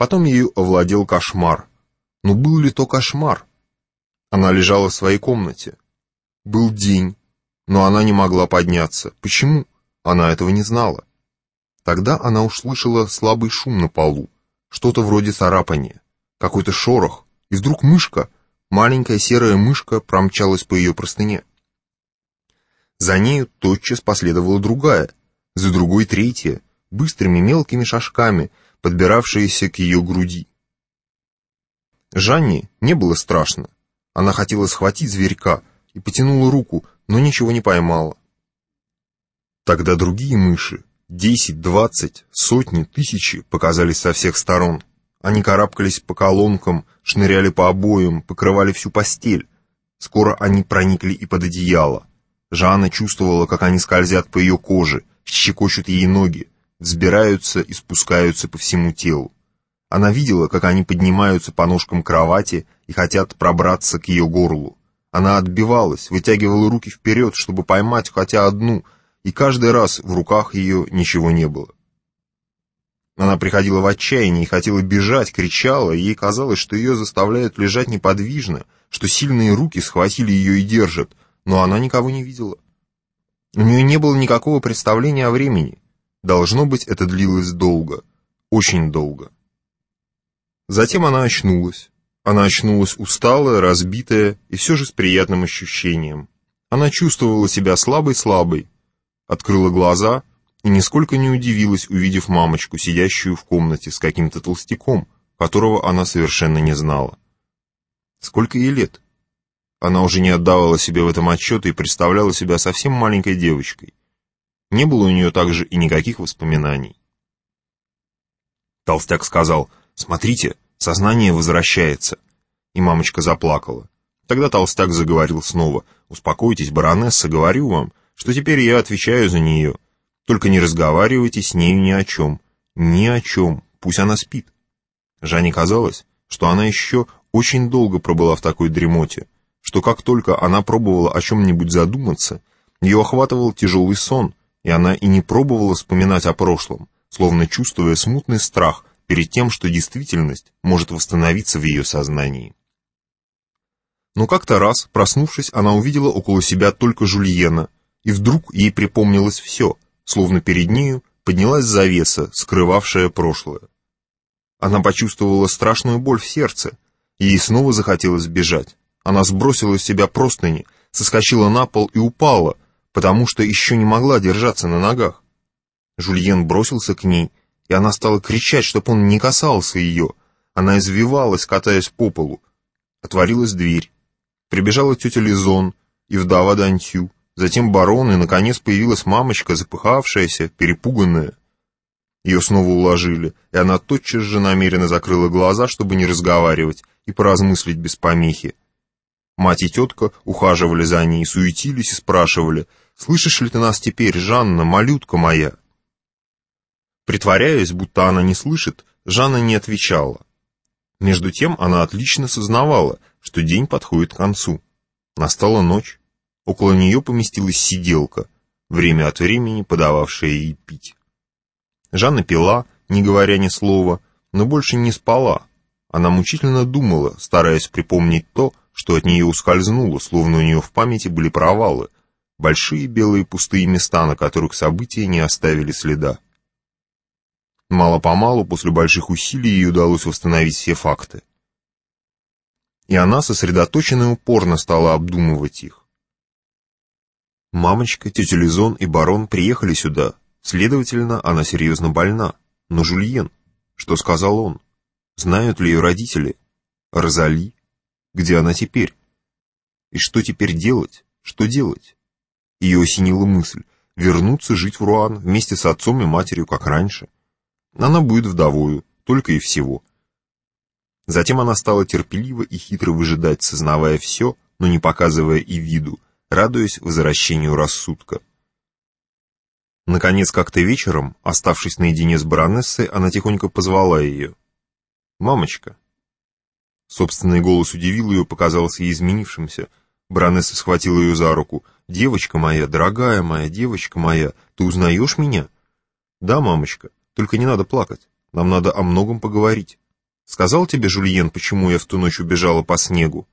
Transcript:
Потом ею овладел кошмар. Но был ли то кошмар? Она лежала в своей комнате. Был день, но она не могла подняться. Почему? Она этого не знала. Тогда она услышала слабый шум на полу, что-то вроде царапания, какой-то шорох, и вдруг мышка, маленькая серая мышка, промчалась по ее простыне. За нею тотчас последовала другая, за другой третья, быстрыми мелкими шажками, подбиравшиеся к ее груди. Жанне не было страшно. Она хотела схватить зверька и потянула руку, но ничего не поймала. Тогда другие мыши, десять, двадцать, сотни, тысячи, показались со всех сторон. Они карабкались по колонкам, шныряли по обоям, покрывали всю постель. Скоро они проникли и под одеяло. Жанна чувствовала, как они скользят по ее коже, щекочут ей ноги, взбираются и спускаются по всему телу. Она видела, как они поднимаются по ножкам кровати и хотят пробраться к ее горлу. Она отбивалась, вытягивала руки вперед, чтобы поймать хотя одну, и каждый раз в руках ее ничего не было. Она приходила в отчаяние и хотела бежать, кричала, и ей казалось, что ее заставляют лежать неподвижно, что сильные руки схватили ее и держат, но она никого не видела. У нее не было никакого представления о времени. Должно быть, это длилось долго, очень долго. Затем она очнулась. Она очнулась усталая, разбитая и все же с приятным ощущением. Она чувствовала себя слабой-слабой, открыла глаза и нисколько не удивилась, увидев мамочку, сидящую в комнате с каким-то толстяком, которого она совершенно не знала. Сколько ей лет? Она уже не отдавала себе в этом отчета и представляла себя совсем маленькой девочкой. Не было у нее также и никаких воспоминаний. Толстяк сказал, «Смотрите, сознание возвращается». И мамочка заплакала. Тогда толстяк заговорил снова, «Успокойтесь, баронесса, говорю вам, что теперь я отвечаю за нее. Только не разговаривайте с нею ни о чем. Ни о чем, пусть она спит». Жанне казалось, что она еще очень долго пробыла в такой дремоте, что как только она пробовала о чем-нибудь задуматься, ее охватывал тяжелый сон, и она и не пробовала вспоминать о прошлом, словно чувствуя смутный страх перед тем, что действительность может восстановиться в ее сознании. Но как-то раз, проснувшись, она увидела около себя только Жульена, и вдруг ей припомнилось все, словно перед нею поднялась завеса, скрывавшая прошлое. Она почувствовала страшную боль в сердце, и ей снова захотелось бежать. Она сбросила с себя простыни, соскочила на пол и упала, потому что еще не могла держаться на ногах. Жульен бросился к ней, и она стала кричать, чтобы он не касался ее. Она извивалась, катаясь по полу. Отворилась дверь. Прибежала тетя Лизон и вдова Дантью, затем барон, и, наконец, появилась мамочка, запыхавшаяся, перепуганная. Ее снова уложили, и она тотчас же намеренно закрыла глаза, чтобы не разговаривать и поразмыслить без помехи. Мать и тетка ухаживали за ней, суетились и спрашивали, «Слышишь ли ты нас теперь, Жанна, малютка моя?» Притворяясь, будто она не слышит, Жанна не отвечала. Между тем она отлично сознавала, что день подходит к концу. Настала ночь. Около нее поместилась сиделка, время от времени подававшая ей пить. Жанна пила, не говоря ни слова, но больше не спала. Она мучительно думала, стараясь припомнить то, что от нее ускользнуло, словно у нее в памяти были провалы, большие белые пустые места, на которых события не оставили следа. Мало-помалу, после больших усилий, ей удалось восстановить все факты. И она сосредоточенно и упорно стала обдумывать их. Мамочка, тетя Лизон и барон приехали сюда, следовательно, она серьезно больна. Но Жульен, что сказал он? Знают ли ее родители? Розали? Где она теперь? И что теперь делать? Что делать? Ее осенила мысль вернуться жить в Руан вместе с отцом и матерью, как раньше. Она будет вдовою, только и всего. Затем она стала терпеливо и хитро выжидать, сознавая все, но не показывая и виду, радуясь возвращению рассудка. Наконец, как-то вечером, оставшись наедине с баронессой, она тихонько позвала ее. «Мамочка, Собственный голос удивил ее, показался ей изменившимся. Баронесса схватила ее за руку. «Девочка моя, дорогая моя, девочка моя, ты узнаешь меня?» «Да, мамочка, только не надо плакать. Нам надо о многом поговорить». Сказал тебе Жульен, почему я в ту ночь убежала по снегу?»